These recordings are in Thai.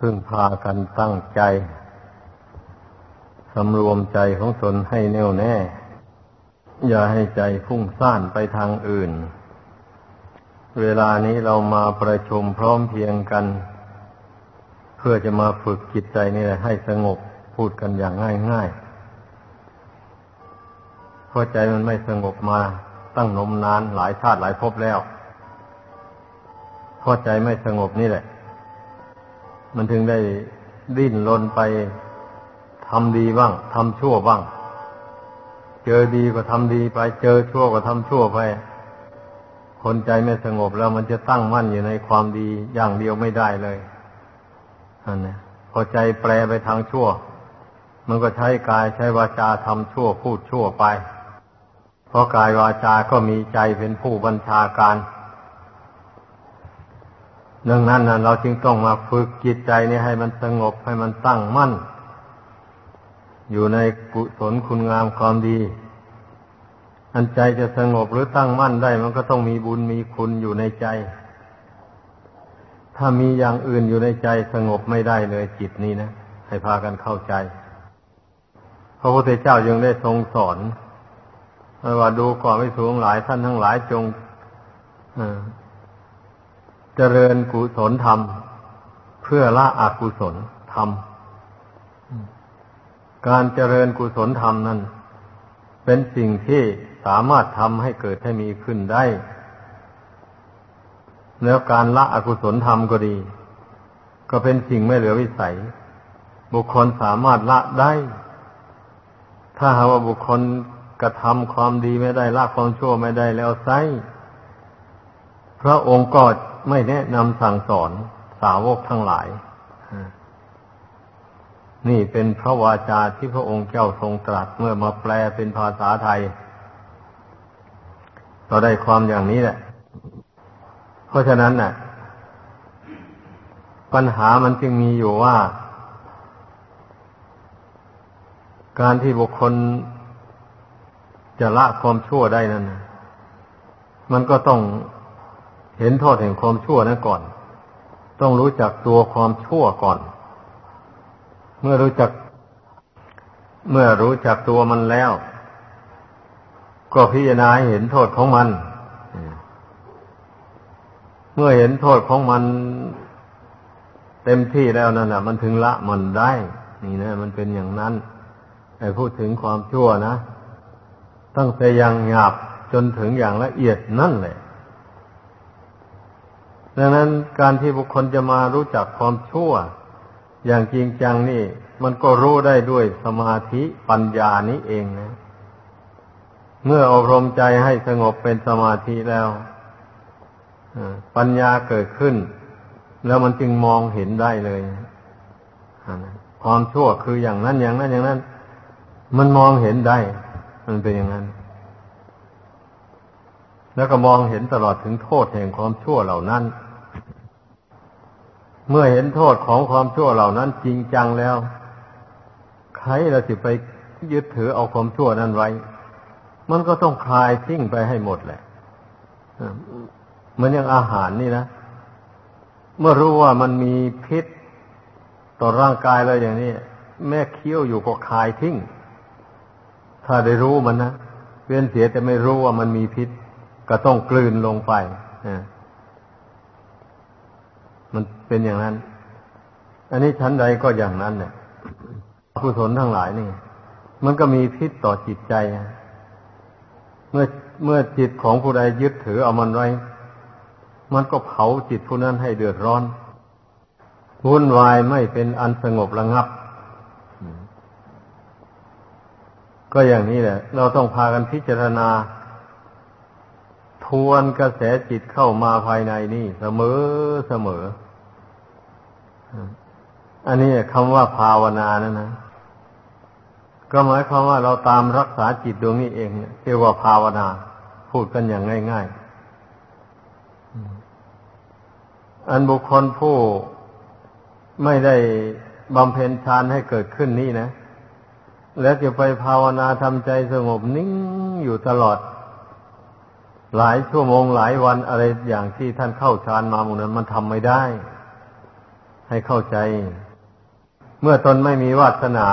พึ่งพากันตั้งใจ สำรวมใจของตนให้แน่วแน่ อย่าให้ใจฟุ้งซ่านไปทางอื่น เวลานี้เรามาประชุมพร้อมเพียงกัน เพื่อจะมาฝึกจิตใจนี่แหละให้สงบพูดกันอย่างง่ายๆเพราะใจมันไม่สงบมาตั้งนมนานหลายชาติหลายภพแล้วเพราะใจไม่สงบนี่แหละ มันถึงได้ดิ้นรนไปทำดีบ้างทำชั่วบ้าง เจอดีก็ทำดีไป เจอชั่วก็ทำชั่วไป คนใจไม่สงบแล้วมันจะตั้งมั่นอยู่ในความดีอย่างเดียวไม่ได้เลยอันนี้พอใจแปลไปทางชั่ว มันก็ใช้กายใช้วาจาทำชั่วพูดชั่วไป เพราะกายวาจาก็มีใจเป็นผู้บัญชาการ ดังนั้นนะเราจึงต้องมาฝึกจิตใจนี้ให้มันสงบให้มันตั้งมั่น อยู่ในกุศลคุณงามความดี อันใจจะสงบหรือตั้งมั่นได้ มันก็ต้องมีบุญมีคุณอยู่ในใจ ถ้ามีอย่างอื่นอยู่ในใจสงบไม่ได้เลยจิตนี้นะ ให้พากันเข้าใจ พระพุทธเจ้ายังได้ทรงสอนว่าดูก่อนไม่สูงหลายท่านทั้งหลายจง เจริญกุศลธรรม เพื่อละอกุศลธรรม การเจริญกุศลธรรมนั้น เป็นสิ่งที่สามารถทำให้เกิดให้มีขึ้นได้ แล้วการละอกุศลธรรมก็ดี ก็เป็นสิ่งไม่เหลือวิสัย บุคคลสามารถละได้ ถ้าหาว่าบุคคลกระทำความดีไม่ได้ละความชั่วไม่ได้แล้วไซพระองค์ก็ ไม่แนะนำสั่งสอนสาวกทั้งหลาย นี่เป็นพระวาจาที่พระองค์เจ้าทรงตรัสเมื่อมาแปลเป็นภาษาไทย เราได้ความอย่างนี้แหละ เพราะฉะนั้นน่ะ ปัญหามันจึงมีอยู่ว่า การที่บุคคลจะละความชั่วได้นั้น มันก็ต้อง เห็นโทษแห่งความชั่วนั้นก่อน ต้องรู้จักตัวความชั่วก่อน เมื่อรู้จัก เมื่อรู้จักตัวมันแล้ว ก็พิจารณาเห็นโทษของมัน เมื่อเห็นโทษของมันเต็มที่แล้วนั่นน่ะมันถึงละมันได้ นี่นะ มันเป็นอย่างนั้นไอ้พูดถึงความชั่วนะตั้งแต่ยังหยาบจนถึงอย่างละเอียดนั่นแหละ ดังนั้นการที่บุคคลจะมารู้จักความชั่ว อย่างจริงจังนี่ มันก็รู้ได้ด้วยสมาธิปัญญานี้เองนะ เมื่ออบรมใจให้สงบเป็นสมาธิแล้วปัญญาเกิดขึ้น แล้วมันจึงมองเห็นได้เลยความชั่วคืออย่างนั้นอย่างนั้นอย่างนั้น มันมองเห็นได้ มันเป็นอย่างนั้น แล้วก็มองเห็นตลอดถึงโทษแห่งความชั่วเหล่านั้น เมื่อเห็นโทษของความชั่วเหล่านั้นจริงจังแล้ว ใครเราสิไปยึดถือเอาความชั่วนั้นไว้ มันก็ต้องคลายทิ้งไปให้หมดแหละเหมือนอย่างอาหารนี่นะ เมื่อรู้ว่ามันมีพิษต่อร่างกายเราอย่างนี้ แม่เคี้ยวอยู่ก็คลายทิ้ง ถ้าได้รู้มันนะเวียนเสียแต่ไม่รู้ว่ามันมีพิษ ก็ต้องกลืนลงไปมัน เป็นอย่างนั้น อันนี้ชั้นใดก็อย่างนั้นเนี่ยกุศลทั้งหลายนี่ มันก็มีพิษต่อจิตใจ เมื่อเมื่อจิตของผู้ใดยึดถือเอามันไว้ มันก็เผาจิตผู้นั้นให้เดือดร้อนวุ่นวายไม่เป็นอันสงบระงับ ก็อย่างนี้แหละ เราต้องพากันพิจารณา ทวนกระแสจิตเข้ามาภายในนี่เสมอเสมอ อันนี้คำว่าภาวนานั่นนะก็หมายความว่าเราตามรักษาจิตดวงนี้เองเรียกว่าภาวนา พูดกันอย่างง่าย ๆ อันบุคคลผู้ไม่ได้บำเพ็ญฌานให้เกิดขึ้นนี้นะ แล้วจะไปภาวนาทำใจสงบนิ่งอยู่ตลอด หลายชั่วโมงหลายวันอะไรอย่างที่ท่านเข้าฌานมาหมดนั้นมันทำไม่ได้ ให้เข้าใจ เมื่อตนไม่มีวาสนา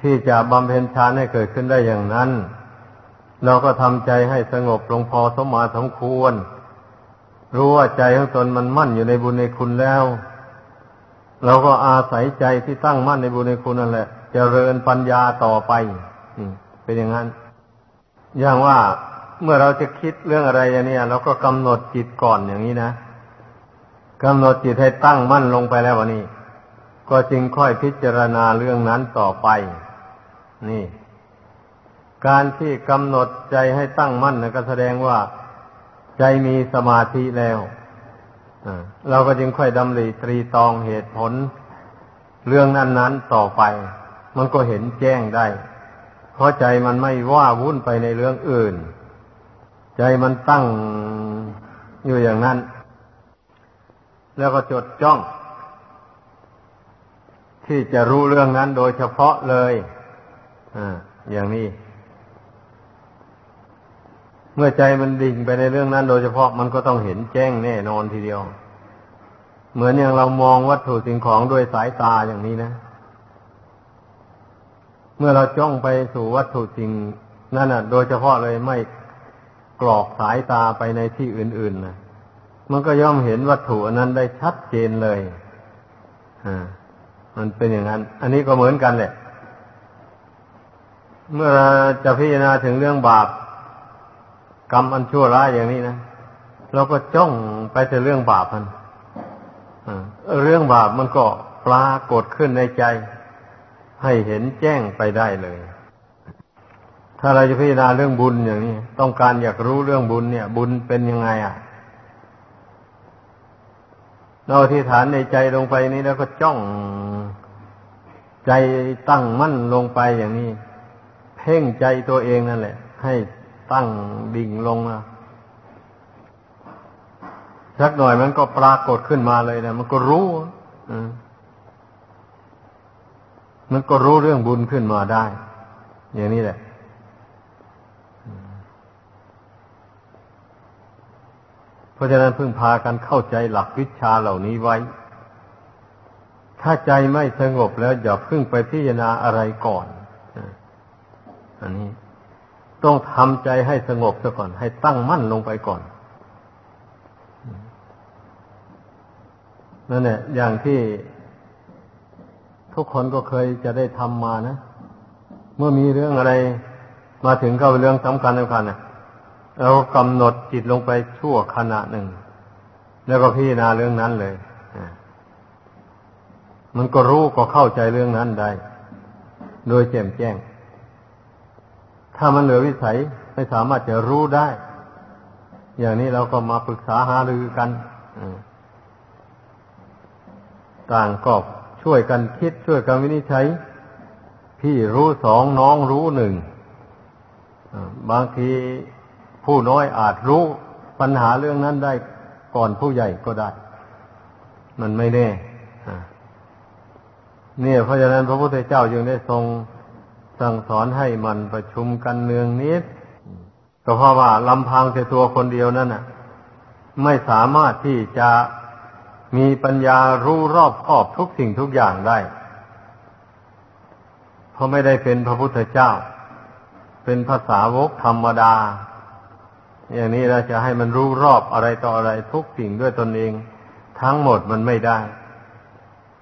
ที่จะบำเพ็ญฌานให้เกิดขึ้นได้อย่างนั้น เราก็ทำใจให้สงบลงพอสมมาสมควร รู้ว่าใจของตนมันมั่นอยู่ในบุญในคุณแล้ว เราก็อาศัยใจที่ตั้งมั่นในบุญในคุณนั่นแหละจะเริญปัญญาต่อไปเป็นอย่างนั้น อย่างว่าเมื่อเราจะคิดเรื่องอะไรอย่างนี้เราก็กำหนดจิตก่อนอย่างนี้นะ กำหนดจิตให้ตั้งมั่นลงไปแล้ววันนี้ ก็จึงค่อยพิจารณาเรื่องนั้นต่อไป นี่ การที่กำหนดใจให้ตั้งมั่นนะก็แสดงว่าใจมีสมาธิแล้วเราก็จึงค่อยดำริตรีตองเหตุผล เรื่องนั้นๆต่อไป มันก็เห็นแจ้งได้ เพราะใจมันไม่ว่าวุ่นไปในเรื่องอื่น ใจมันตั้งอยู่อย่างนั้น แล้วก็จดจ้อง ที่จะรู้เรื่องนั้นโดยเฉพาะเลยอ่าอย่างนี้ เมื่อใจมันดิ่งไปในเรื่องนั้น โดยเฉพาะมันก็ต้องเห็นแจ้งแน่นอนทีเดียว เหมือนอย่างเรามองวัตถุสิ่งของด้วยสายตาอย่างนี้นะ เมื่อเราจ้องไปสู่วัตถุสิ่งนั่นอะ โดยเฉพาะเลยไม่กรอกสายตาไปในที่อื่นๆนะ มันก็ย่อมเห็นวัตถุนั้นได้ชัดเจนเลยอ่ามันเป็นอย่างนั้น อันนี้ก็เหมือนกันแหละ เมื่อจะพิจารณาถึงเรื่องบาป กรรมอันชั่วร้ายอย่างนี้นะเราก็จ้องไปแต่เรื่องบาปมันเรื่องบาปมันก็ปรากฏขึ้นในใจ ให้เห็นแจ้งไปได้เลย ถ้าเราจะพิจารณาเรื่องบุญอย่างนี้ ต้องการอยากรู้เรื่องบุญเนี่ย บุญเป็นยังไง อะ เราที่ฐานในใจลงไปนี้แล้วก็จ้องใจตั้งมั่นลงไปอย่างนี้ เพ่งใจตัวเองนั่นแหละ ให้ตั้งดิ่งลงนะสักหน่อยมันก็ปรากฏขึ้นมาเลยนะมันก็รู้มันก็รู้เรื่องบุญขึ้นมาได้ อย่างนี้แหละ เพราะฉะนั้นพึ่งพากันเข้าใจหลักวิชาเหล่านี้ไว้ ถ้าใจไม่สงบแล้วอย่าพึ่งไปพิจารณาอะไรก่อน อันนี้ต้องทำใจให้สงบซะก่อน ให้ตั้งมั่นลงไปก่อนนั่นแหละอย่างที่ทุกคนก็เคยจะได้ทำมานะ เมื่อมีเรื่องอะไรมาถึงเข้าเรื่องสำคัญสำคัญนะ เรากำหนดจิตลงไปชั่วขณะหนึ่ง แล้วก็พิจารณาเรื่องนั้นเลยมันก็รู้ก็เข้าใจเรื่องนั้นได้ โดยแจ่มแจ้ง ถ้ามันเหลือวิสัยไม่สามารถจะรู้ได้ อย่างนี้เราก็มาปรึกษาหารือกันต่างก็ช่วยกันคิดช่วยกันวินิจฉัย พี่รู้สองน้องรู้หนึ่งบางที ผู้น้อยอาจรู้ปัญหาเรื่องนั้นได้ก่อนผู้ใหญ่ก็ได้ มันไม่แน่เนี่ยเพราะฉะนั้นพระพุทธเจ้าจึงได้ทรงสั่งสอนให้มันประชุมกันเนืองนิดก็เพราะว่าลำพังแต่ตัวคนเดียวนั่นน่ะ ไม่สามารถที่จะมีปัญญารู้รอบครอบทุกสิ่งทุกอย่างได้ เพราะไม่ได้เป็นพระพุทธเจ้า เป็นภาษาวกธรรมดา อย่างนี้เราจะให้มันรู้รอบอะไรต่ออะไรทุกสิ่งด้วยตนเอง ทั้งหมดมันไม่ได้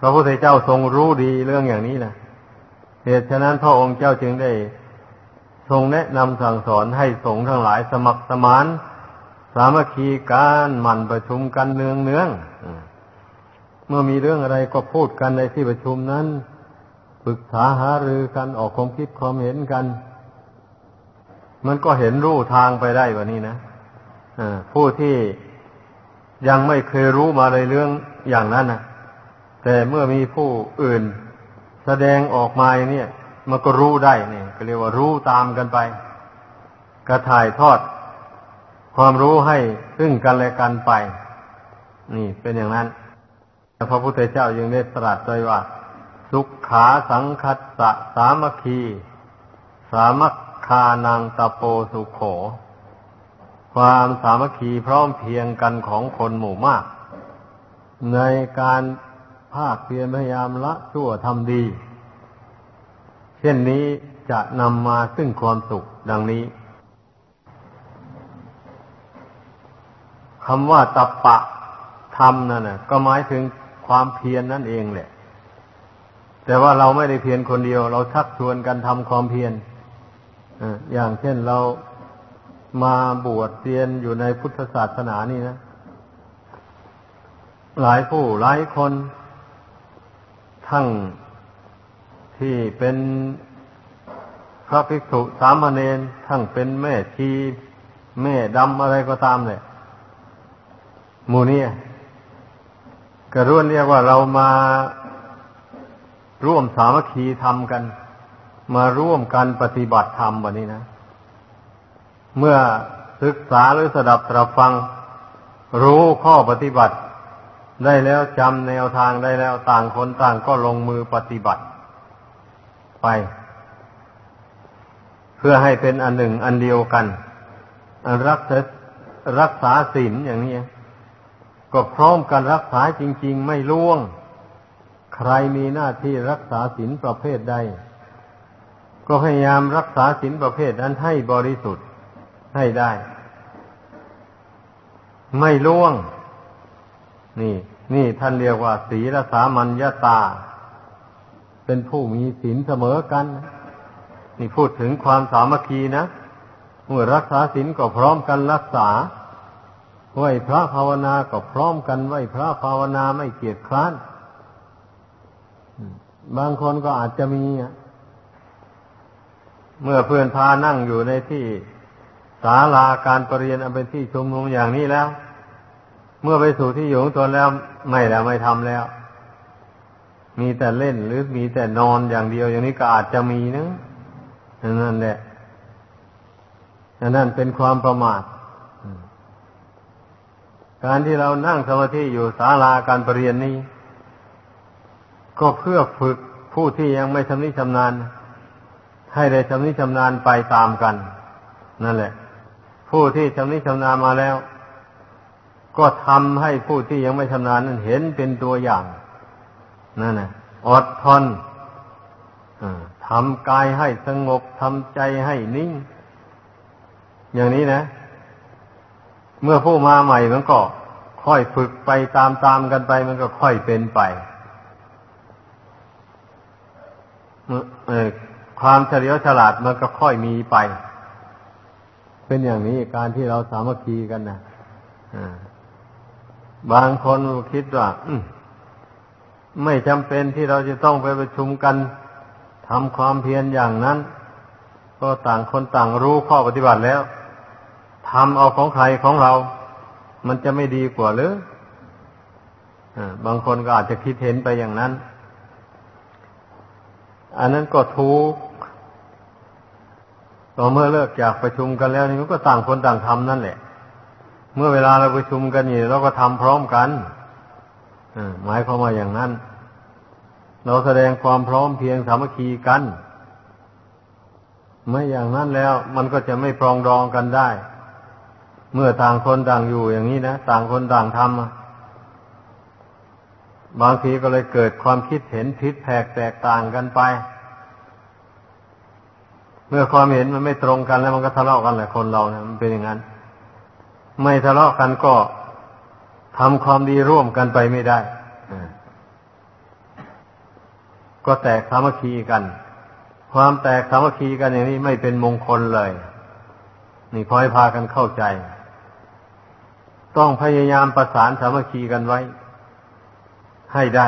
พระพุทธเจ้าทรงรู้ดีเรื่องอย่างนี้นะเหตุฉะนั้นพระองค์เจ้าจึงได้ ทรงแนะนำสั่งสอนให้สงฆ์ทั้งหลายสมัครสมาน สามัคคีการหมั่นประชุมกันเนืองเนืองเมื่อมีเรื่องอะไรก็พูดกันในที่ประชุมนั้นปรึกษาหารือกันออกความคิดความเห็นกัน มันก็เห็นรูทางไปได้กวันนี้นะผู้ที่ยังไม่เคยรู้มาในเรื่องอย่างนั้นนะแต่เมื่อมีผู้อื่นแสดงออกมาเนี่ย มันก็รู้ได้เนี่ยก็เรียกว่ารู้ตามกันไป กระถ่ายทอด ความรู้ให้ซึ่งกันและกันไป นี่เป็นอย่างนั้นพระพุทธเจ้ายังได้ตรัสไว้ว่า สุขขาสังคัสสะสามัคคี สามัค คานังตะโปสุขโข ความสามัคคีพร้อมเพียงกันของคนหมู่มาก ในการภาคเพียรพยายามละชั่วทำดี เช่นนี้จะนำมาซึ่งความสุขดังนี้คำว่าตับปะธรรมนั่นนะก็หมายถึงความเพียรนนั่นเองแหละ แต่ว่าเราไม่ได้เพียรคนเดียว เราชักชวนกันทำความเพียร อย่างเช่นเรามาบวชเรียนอยู่ในพุทธศาสนานี่นะ หลายผู้หลายคน ทั้งที่เป็นพระภิกษุสามเณรทั้งเป็นแม่ชีแม่ดำอะไรก็ตามเลยหมู่นี้กระร่วนเรียกว่าเรามาร่วมสามัคคีทำกัน มาร่วมกันปฏิบัติธรรมวันนี้นะ เมื่อศึกษาหรือสดับตรับฟัง รู้ข้อปฏิบัติ ได้แล้วจำแนวทางได้แล้วต่างคนต่างก็ลงมือปฏิบัติ ไป เพื่อให้เป็นอันหนึ่งอันเดียวกันรักษารักษาศีลอย่างนี้ก็พร้อมกันรักษาจริง ๆ ไม่ล่วง ใครมีหน้าที่รักษาศีลประเภทใด ก็พยายามรักษาศีลประเภทนั้นให้บริสุทธิ์ให้ได้ ไม่ล่วง นี่ นี่ท่านเรียกว่าศีลสามัญญาตา เป็นผู้มีศีลเสมอกัน นี่พูดถึงความสามัคคีนะเมื่อรักษาศีลก็พร้อมกันรักษาไหวพระภาวนาก็พร้อมกันไหวพระภาวนาไม่เกียจคร้าน บางคนก็อาจจะมี เมื่อเพื่อนพานั่งอยู่ในที่ศาลาการประเรียนอันเป็นที่ชุมนุมอย่างนี้แล้ว เมื่อไปสู่ที่อยู่ของตนแล้วไม่แล้วไม่ทำแล้ว มีแต่เล่นหรือมีแต่นอนอย่างเดียว อย่างนี้ก็อาจจะมีนะนั่นแหละนั่นเป็นความประมาทการที่เรานั่งสมาธิอยู่ศาลาการประเรียนนี้ ก็เพื่อฝึกผู้ที่ยังไม่ชำนิชำนาญ ให้ได้ชำนิชำนาญไปตามกัน นั่นแหละ ผู้ที่ชำนิชำนาญมาแล้ว ก็ทำให้ผู้ที่ยังไม่ชำนาญนั้นเห็นเป็นตัวอย่างนั่นแหละอดทนทำกายให้สงบทำใจให้นิ่ง อย่างนี้นะ เมื่อผู้มาใหม่มันก็ค่อยฝึกไปตามๆกันไป มันก็ค่อยเป็นไป ความเฉลียวฉลาดมันก็ค่อยมีไป เป็นอย่างนี้การที่เราสามัคคีกันนะบางคนคิดว่าไม่จำเป็นที่เราจะต้องไปประชุมกันทำความเพียรอย่างนั้น ก็ต่างคนต่างรู้ข้อปฏิบัติแล้วทำเอาของใครของเรา มันจะไม่ดีกว่าหรือบางคนก็อาจจะคิดเห็นไปอย่างนั้น อันนั้นก็ทุก ต่อเมื่อเลิกจากประชุมกันแล้วนี่ก็ต่างคนต่างทำนั่นแหละ เมื่อเวลาเราประชุมกันนี่เราก็ทำพร้อมกันหมายความว่าอย่างนั้น เราแสดงความพร้อมเพียงสามัคคีกันไม่อย่างนั้นแล้ว มันก็จะไม่ปรองดองกันได้ เมื่อต่างคนต่างอยู่อย่างนี้นะต่างคนต่างทำบางทีก็เลยเกิดความคิดเห็นผิดแผกแตกต่างกันไป เมื่อความเห็นมันไม่ตรงกันแล้วมันก็ทะเลาะกันแหละคนเราเนะมันเป็นอย่างนั้น ไม่ทะเลาะกันก็ทำความดีร่วมกันไปไม่ได้ก็แตกสามัคคีกัน ความแตกสามัคคีกันอย่างนี้ไม่เป็นมงคลเลย นี่พอให้พากันเข้าใจ ต้องพยายามประสานสามัคคีกันไว้ ให้ได้